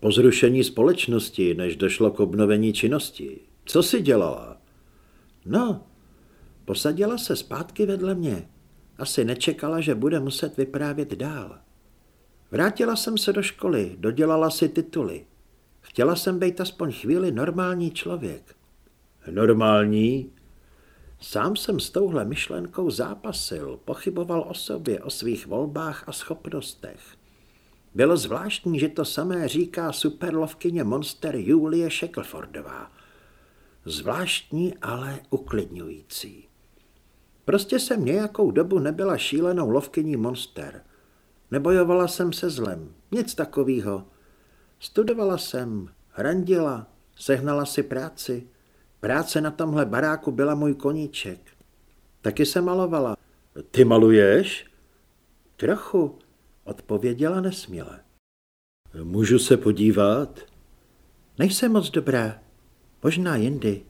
Po zrušení společnosti, než došlo k obnovení činnosti. Co jsi dělala? No, posadila se zpátky vedle mě. Asi nečekala, že bude muset vyprávět dál. Vrátila jsem se do školy, dodělala si tituly. Chtěla jsem být aspoň chvíli normální člověk. Normální? Sám jsem s touhle myšlenkou zápasil, pochyboval o sobě, o svých volbách a schopnostech. Bylo zvláštní, že to samé říká superlovkyně monster Julie Shacklefordová. Zvláštní, ale uklidňující. Prostě jsem nějakou dobu nebyla šílenou lovkyní monster. Nebojovala jsem se zlem, nic takového. Studovala jsem, hrandila, sehnala si práci, Práce na tomhle baráku byla můj koníček. Taky se malovala. Ty maluješ? Trochu, odpověděla nesměle. Můžu se podívat? Nejsem moc dobrá. Možná jindy.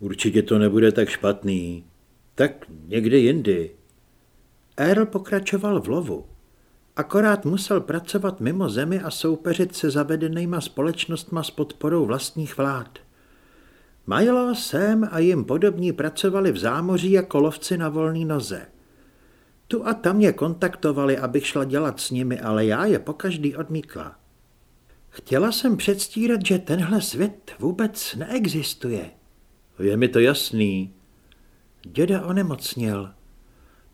Určitě to nebude tak špatný. Tak někdy jindy. Earl pokračoval v lovu. Akorát musel pracovat mimo zemi a soupeřit se zavedenýma společnostma s podporou vlastních vlád. Milo, Sam a jim podobní pracovali v zámoří jako lovci na volný noze. Tu a tam je kontaktovali, abych šla dělat s nimi, ale já je pokaždý odmítla. Chtěla jsem předstírat, že tenhle svět vůbec neexistuje. Je mi to jasný. Děda onemocněl.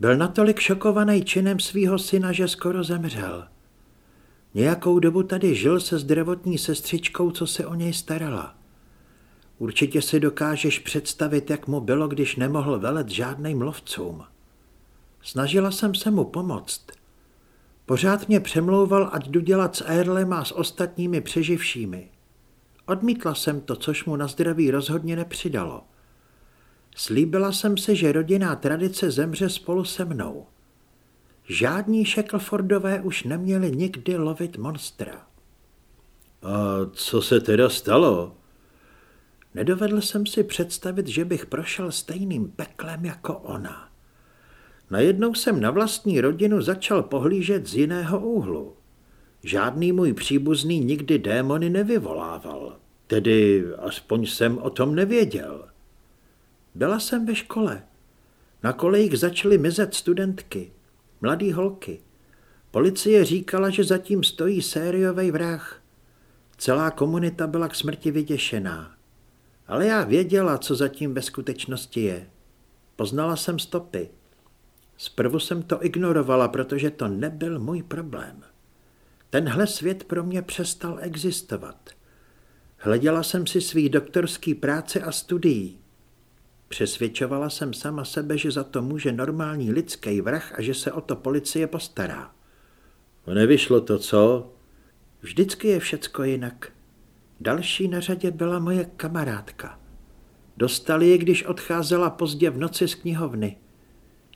Byl natolik šokovaný činem svého syna, že skoro zemřel. Nějakou dobu tady žil se zdravotní sestřičkou, co se o něj starala. Určitě si dokážeš představit, jak mu bylo, když nemohl velet žádným lovcům. Snažila jsem se mu pomoct. Pořád mě přemlouval, ať jdu dělat s Erlem a s ostatními přeživšími. Odmítla jsem to, což mu na zdraví rozhodně nepřidalo. Slíbila jsem si, že rodinná tradice zemře spolu se mnou. Žádní Shacklefordové už neměli nikdy lovit monstra. A co se teda stalo? Nedovedl jsem si představit, že bych prošel stejným peklem jako ona. Najednou jsem na vlastní rodinu začal pohlížet z jiného úhlu. Žádný můj příbuzný nikdy démony nevyvolával, tedy aspoň jsem o tom nevěděl. Byla jsem ve škole. Na kolejích začaly mizet studentky, mladý holky. Policie říkala, že zatím stojí sériový vrah. Celá komunita byla k smrti vyděšená. Ale já věděla, co zatím ve skutečnosti je. Poznala jsem stopy. Zprvu jsem to ignorovala, protože to nebyl můj problém. Tenhle svět pro mě přestal existovat. Hleděla jsem si svý doktorský práce a studií. Přesvědčovala jsem sama sebe, že za to může normální lidský vrah a že se o to policie postará. Nevyšlo to, co? Vždycky je všecko jinak. Další na řadě byla moje kamarádka. Dostali ji, když odcházela pozdě v noci z knihovny.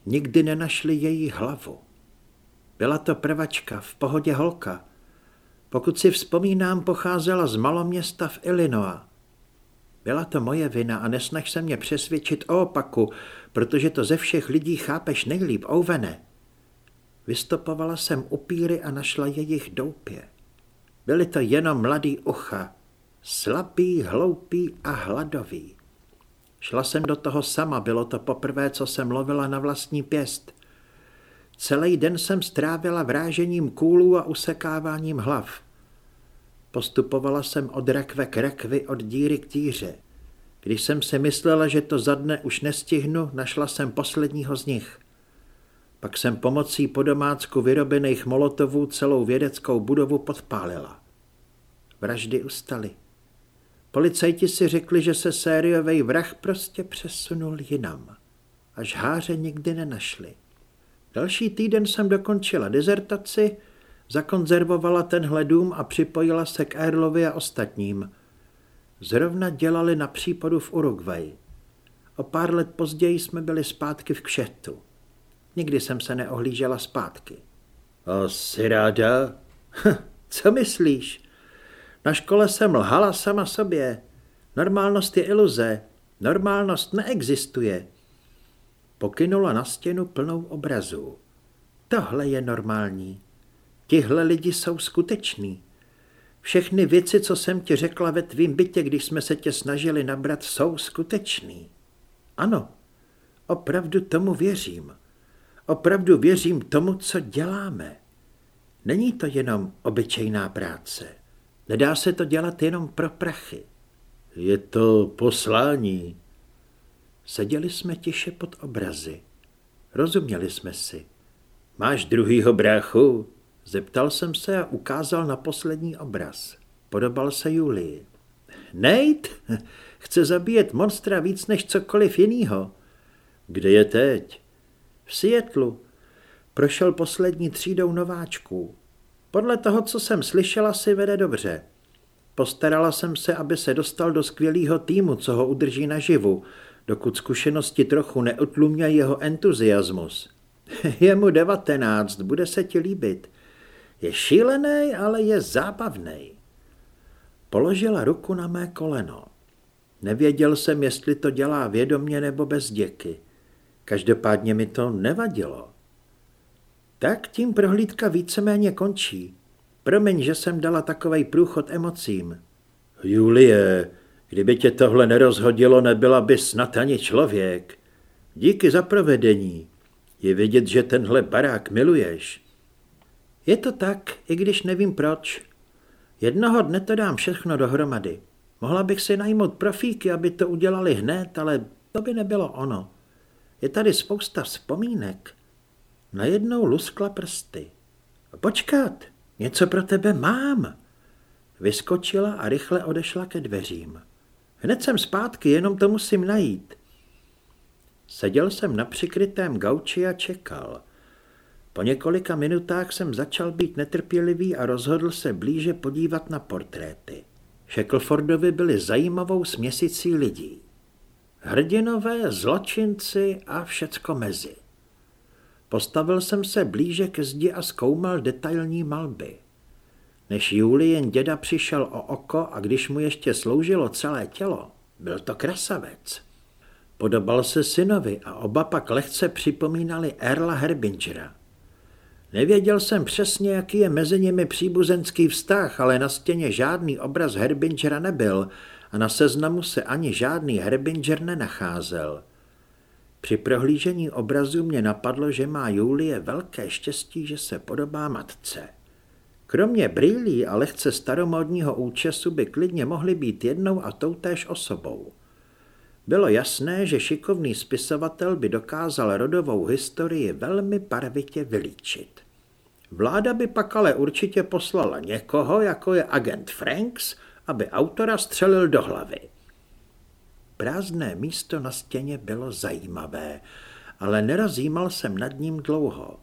Nikdy nenašli její hlavu. Byla to prvačka, v pohodě holka. Pokud si vzpomínám, pocházela z maloměsta v Illinois. Byla to moje vina a nesnaž se mě přesvědčit o opaku, protože to ze všech lidí chápeš nejlíp, ouvene. Vystopovala jsem upíry a našla jejich doupě. Byly to jenom mladý ucha, slabý, hloupý a hladový. Šla jsem do toho sama, bylo to poprvé, co jsem lovila na vlastní pěst. Celý den jsem strávila vrážením kůlů a usekáváním hlav. Postupovala jsem od rakve k rakvi, od díry k díře. Když jsem si myslela, že to za dne už nestihnu, našla jsem posledního z nich. Pak jsem pomocí podomácku vyrobených molotovů celou vědeckou budovu podpálila. Vraždy ustaly. Policajti si řekli, že se sériový vrah prostě přesunul jinam. Až háře nikdy nenašli. Další týden jsem dokončila dizertaci, zakonzervovala tenhle dům a připojila se k Erlovi a ostatním. Zrovna dělali na případu v Uruguay. O pár let později jsme byli zpátky v kšetu. Nikdy jsem se neohlížela zpátky. A jsi ráda? Co myslíš? Na škole jsem lhala sama sobě. Normálnost je iluze. Normálnost neexistuje. Pokynula na stěnu plnou obrazů. Tohle je normální. Tihle lidi jsou skuteční. Všechny věci, co jsem ti řekla ve tvým bytě, když jsme se tě snažili nabrat, jsou skutečný. Ano, opravdu tomu věřím. Opravdu věřím tomu, co děláme. Není to jenom obyčejná práce. Nedá se to dělat jenom pro prachy. Je to poslání. Seděli jsme tiše pod obrazy. Rozuměli jsme si. Máš druhýho bráchu? Zeptal jsem se a ukázal na poslední obraz. Podobal se Julii. Nate chce zabíjet monstra víc než cokoliv jinýho. Kde je teď? V Sietlu. Prošel poslední třídou nováčků. Podle toho, co jsem slyšela, si vede dobře. Postarala jsem se, aby se dostal do skvělého týmu, co ho udrží naživu, dokud zkušenosti trochu neutlumějí jeho entuziasmus. Je mu devatenáct, bude se ti líbit. Je šílený, ale je zábavný. Položila ruku na mé koleno. Nevěděl jsem, jestli to dělá vědomně nebo bez děky. Každopádně mi to nevadilo. Tak tím prohlídka víceméně končí. Promiň, že jsem dala takovej průchod emocím. Julie, kdyby tě tohle nerozhodilo, nebyla by snad ani člověk. Díky za provedení. Je vidět, že tenhle barák miluješ. Je to tak, i když nevím proč. Jednoho dne to dám všechno dohromady. Mohla bych si najmout profíky, aby to udělali hned, ale to by nebylo ono. Je tady spousta vzpomínek. Najednou luskla prsty. Počkat, něco pro tebe mám. Vyskočila a rychle odešla ke dveřím. Hned jsem zpátky, jenom to musím najít. Seděl jsem na přikrytém gauči a čekal. Po několika minutách jsem začal být netrpělivý a rozhodl se blíže podívat na portréty. Shacklefordovi byli zajímavou směsicí lidí. Hrdinové, zločinci a všecko mezi. Postavil jsem se blíže ke zdi a zkoumal detailní malby. Než Julien děda přišel o oko a když mu ještě sloužilo celé tělo, byl to krasavec. Podobal se synovi a oba pak lehce připomínali Erla Herbingera. Nevěděl jsem přesně, jaký je mezi nimi příbuzenský vztah, ale na stěně žádný obraz Herbingera nebyl a na seznamu se ani žádný Herbinger nenacházel. Při prohlížení obrazu mě napadlo, že má Julie velké štěstí, že se podobá matce. Kromě brýlí a lehce staromodního účesu by klidně mohly být jednou a toutéž osobou. Bylo jasné, že šikovný spisovatel by dokázal rodovou historii velmi barvitě vylíčit. Vláda by pak ale určitě poslala někoho, jako je agent Franks, aby autora střelil do hlavy. Prázdné místo na stěně bylo zajímavé, ale nerazímal jsem nad ním dlouho.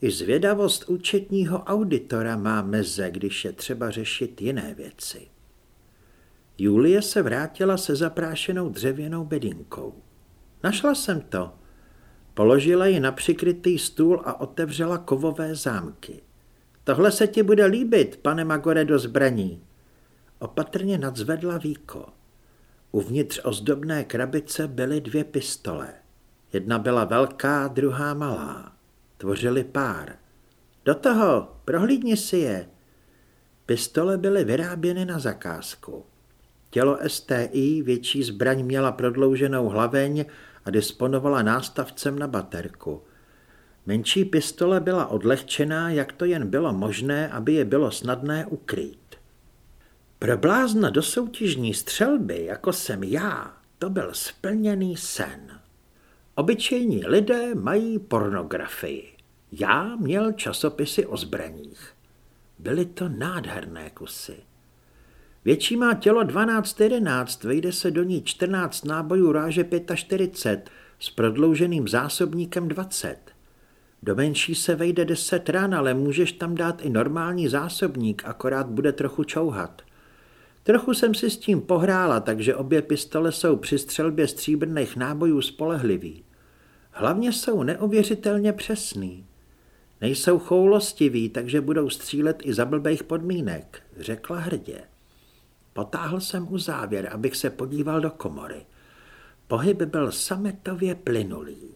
I zvědavost účetního auditora má meze, když je třeba řešit jiné věci. Julie se vrátila se zaprášenou dřevěnou bedinkou. Našla jsem to. Položila ji na přikrytý stůl a otevřela kovové zámky. Tohle se ti bude líbit, pane Magore, do zbraní. Opatrně nadzvedla víko. Uvnitř ozdobné krabice byly dvě pistole. Jedna byla velká, druhá malá. Tvořili pár. Do toho, prohlídni si je. Pistole byly vyráběny na zakázku. Tělo STI větší zbraň měla prodlouženou hlaveň a disponovala nástavcem na baterku. Menší pistole byla odlehčená, jak to jen bylo možné, aby je bylo snadné ukrýt. Pro blázna do soutěžní střelby, jako jsem já, to byl splněný sen. Obyčejní lidé mají pornografii. Já měl časopisy o zbraních. Byly to nádherné kusy. Větší má tělo 12-11, vejde se do ní 14 nábojů ráže 45 s prodlouženým zásobníkem 20. Do menší se vejde 10 ran, ale můžeš tam dát i normální zásobník, akorát bude trochu čouhat. Trochu jsem si s tím pohrála, takže obě pistole jsou při střelbě stříbrných nábojů spolehlivý. Hlavně jsou neuvěřitelně přesný. Nejsou choulostiví, takže budou střílet i za blbých podmínek, řekla hrdě. Potáhl jsem u závěr, abych se podíval do komory. Pohyb byl sametově plynulý.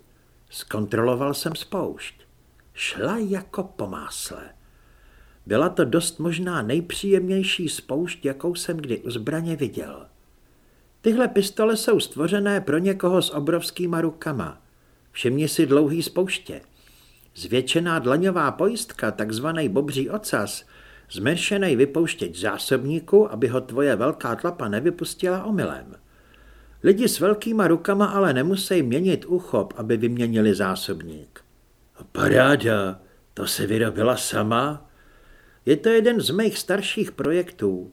Zkontroloval jsem spoušť. Šla jako po másle. Byla to dost možná nejpříjemnější spoušť, jakou jsem kdy u zbraně viděl. Tyhle pistole jsou stvořené pro někoho s obrovskýma rukama. Všimni si dlouhý spouště. Zvětšená dlaňová pojistka, takzvaný bobří ocas, zmenšený vypouštěč zásobníku, aby ho tvoje velká tlapa nevypustila omylem. Lidi s velkýma rukama ale nemusí měnit uchop, aby vyměnili zásobník. Paráda, to se vyrobila sama? Je to jeden z mých starších projektů.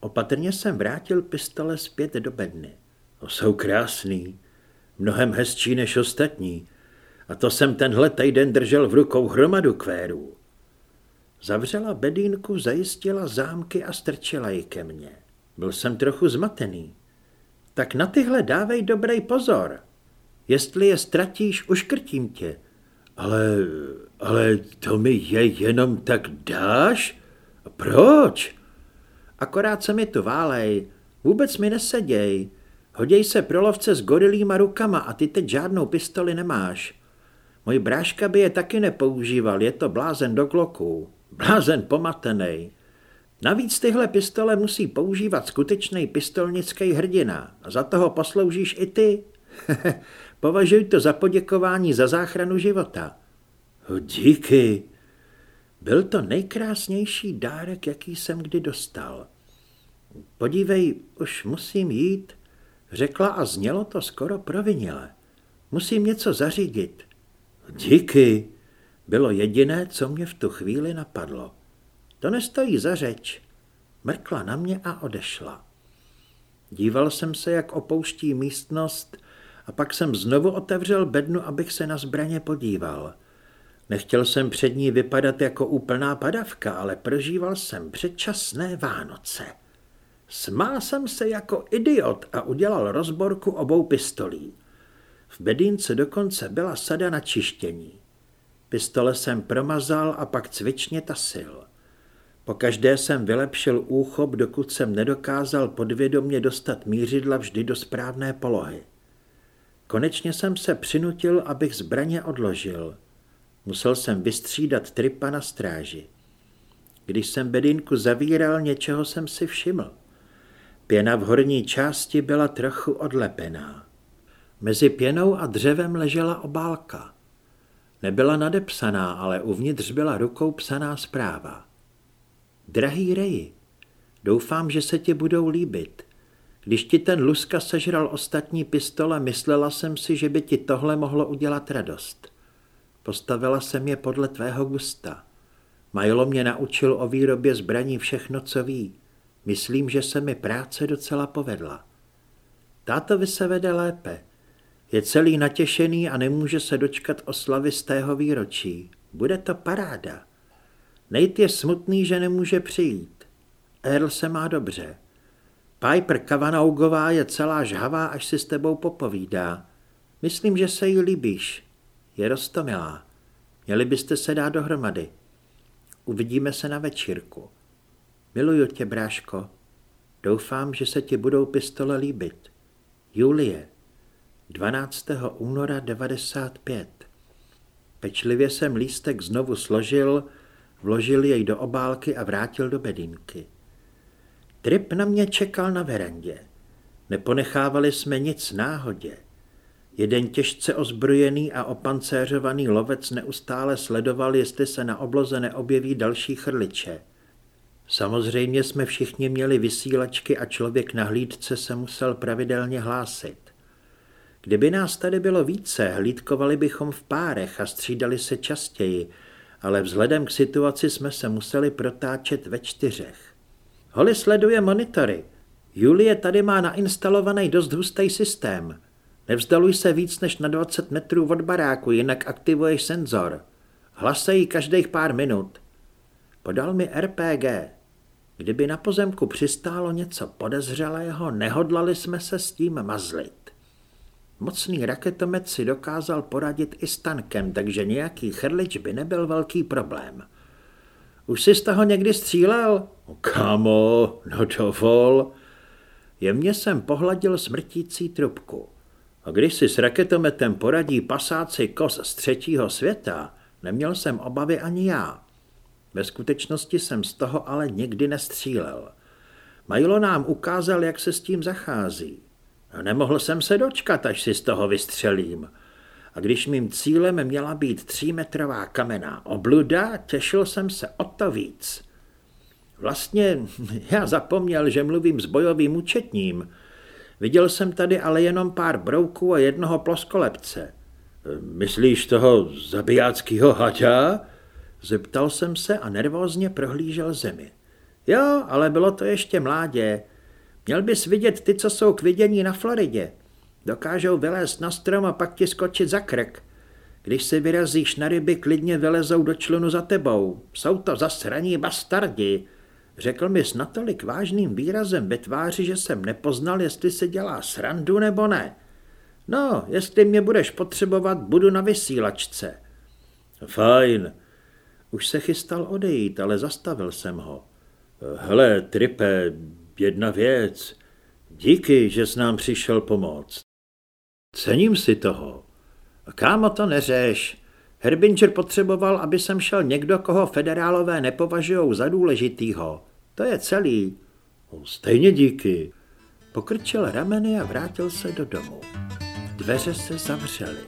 Opatrně jsem vrátil pistole zpět do bedny. O, jsou krásný, mnohem hezčí než ostatní. A to jsem tenhle týden držel v rukou hromadu kvérů. Zavřela bedínku, zajistila zámky a strčila ji ke mně. Byl jsem trochu zmatený. Tak na tyhle dávej dobrý pozor. Jestli je ztratíš, uškrtím tě. Ale, ale to mi je jenom tak dáš? Proč? Akorát se mi tu válej. Vůbec mi neseděj. Hoděj se pro lovce s gorilýma rukama a ty teď žádnou pistoli nemáš. Můj bráška by je taky nepoužíval, je to blázen do kloků. Blázen pomatený. Navíc tyhle pistole musí používat skutečný pistolnický hrdina. A za toho posloužíš i ty. Považuj to za poděkování za záchranu života. Díky. Byl to nejkrásnější dárek, jaký jsem kdy dostal. Podívej, už musím jít, řekla a znělo to skoro provinile. Musím něco zařídit. Díky, bylo jediné, co mě v tu chvíli napadlo. To nestojí za řeč. Mrkla na mě a odešla. Díval jsem se, jak opouští místnost a pak jsem znovu otevřel bednu, abych se na zbraně podíval. Nechtěl jsem před ní vypadat jako úplná padavka, ale prožíval jsem předčasné Vánoce. Smál jsem se jako idiot a udělal rozborku obou pistolí. V bedínce dokonce byla sada na čištění. Pistole jsem promazal a pak cvičně tasil. Po každé jsem vylepšil úchop, dokud jsem nedokázal podvědomně dostat mířidla vždy do správné polohy. Konečně jsem se přinutil, abych zbraně odložil. Musel jsem vystřídat tripa na stráži. Když jsem bedinku zavíral, něčeho jsem si všiml. Pěna v horní části byla trochu odlepená. Mezi pěnou a dřevem ležela obálka. Nebyla nadepsaná, ale uvnitř byla rukou psaná zpráva. Drahý Reji, doufám, že se ti budou líbit. Když ti ten Luska sežral ostatní pistole, myslela jsem si, že by ti tohle mohlo udělat radost. Postavila jsem je podle tvého gusta. Majlo mě naučil o výrobě zbraní všechno, co ví. Myslím, že se mi práce docela povedla. Tátovi se vede lépe. Je celý natěšený a nemůže se dočkat oslavy z tého výročí. Bude to paráda. Nate je smutný, že nemůže přijít. Earl se má dobře. Piper Kavanaugová je celá žhavá, až si s tebou popovídá. Myslím, že se jí líbíš. Je rostomilá. Měli byste se dát dohromady. Uvidíme se na večírku. Miluju tě, bráško. Doufám, že se ti budou pistole líbit. Julie. 12. února 95. Pečlivě jsem lístek znovu složil, vložil jej do obálky a vrátil do bedínky. Trip na mě čekal na verandě. Neponechávali jsme nic náhodě. Jeden těžce ozbrojený a opancéřovaný lovec neustále sledoval, jestli se na obloze neobjeví další chrliče. Samozřejmě jsme všichni měli vysílačky a člověk na hlídce se musel pravidelně hlásit. Kdyby nás tady bylo více, hlídkovali bychom v párech a střídali se častěji, ale vzhledem k situaci jsme se museli protáčet ve čtyřech. Holly sleduje monitory. Julie tady má nainstalovaný dost hustý systém. Nevzdaluj se víc než na 20 metrů od baráku, jinak aktivuješ senzor. Hlasejí každých pár minut. Podal mi RPG. Kdyby na pozemku přistálo něco podezřelého, nehodlali jsme se s tím mazlit. Mocný raketomet si dokázal poradit i s tankem, takže nějaký chrlič by nebyl velký problém. Už jsi z toho někdy střílel? Kamo, no dovol. Jemně jsem pohladil smrtící trubku. A když si s raketometem poradí pasáci kos z třetího světa, neměl jsem obavy ani já. Ve skutečnosti jsem z toho ale nikdy nestřílel. Majlo nám ukázal, jak se s tím zachází. Nemohl jsem se dočkat, až si z toho vystřelím. A když mým cílem měla být třímetrová kamenná obluda, těšil jsem se o to víc. Vlastně já zapomněl, že mluvím s bojovým účetním. Viděl jsem tady ale jenom pár brouků a jednoho ploskolepce. Myslíš toho zabijáckého haťa? Zeptal jsem se a nervózně prohlížel zemi. Jo, ale bylo to ještě mládě. Měl bys vidět ty, co jsou k vidění na Floridě. Dokážou vylézt na strom a pak ti skočit za krk. Když si vyrazíš na ryby, klidně vylezou do člunu za tebou. Jsou to zasraní bastardi. Řekl mi s natolik vážným výrazem ve tváři, že jsem nepoznal, jestli se dělá srandu nebo ne. No, jestli mě budeš potřebovat, budu na vysílačce. Fajn. Už se chystal odejít, ale zastavil jsem ho. Hele, Tripe, jedna věc. Díky, že jsi nám přišel pomoct. Cením si toho. Kámo, to neřeš. Herbinger potřeboval, aby sem šel někdo, koho federálové nepovažují za důležitýho. To je celý. No, stejně díky. Pokrčil rameny a vrátil se do domu. Dveře se zavřely.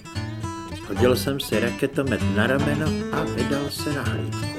Hodil jsem si raketomet na rameno a vydal se na hlídku.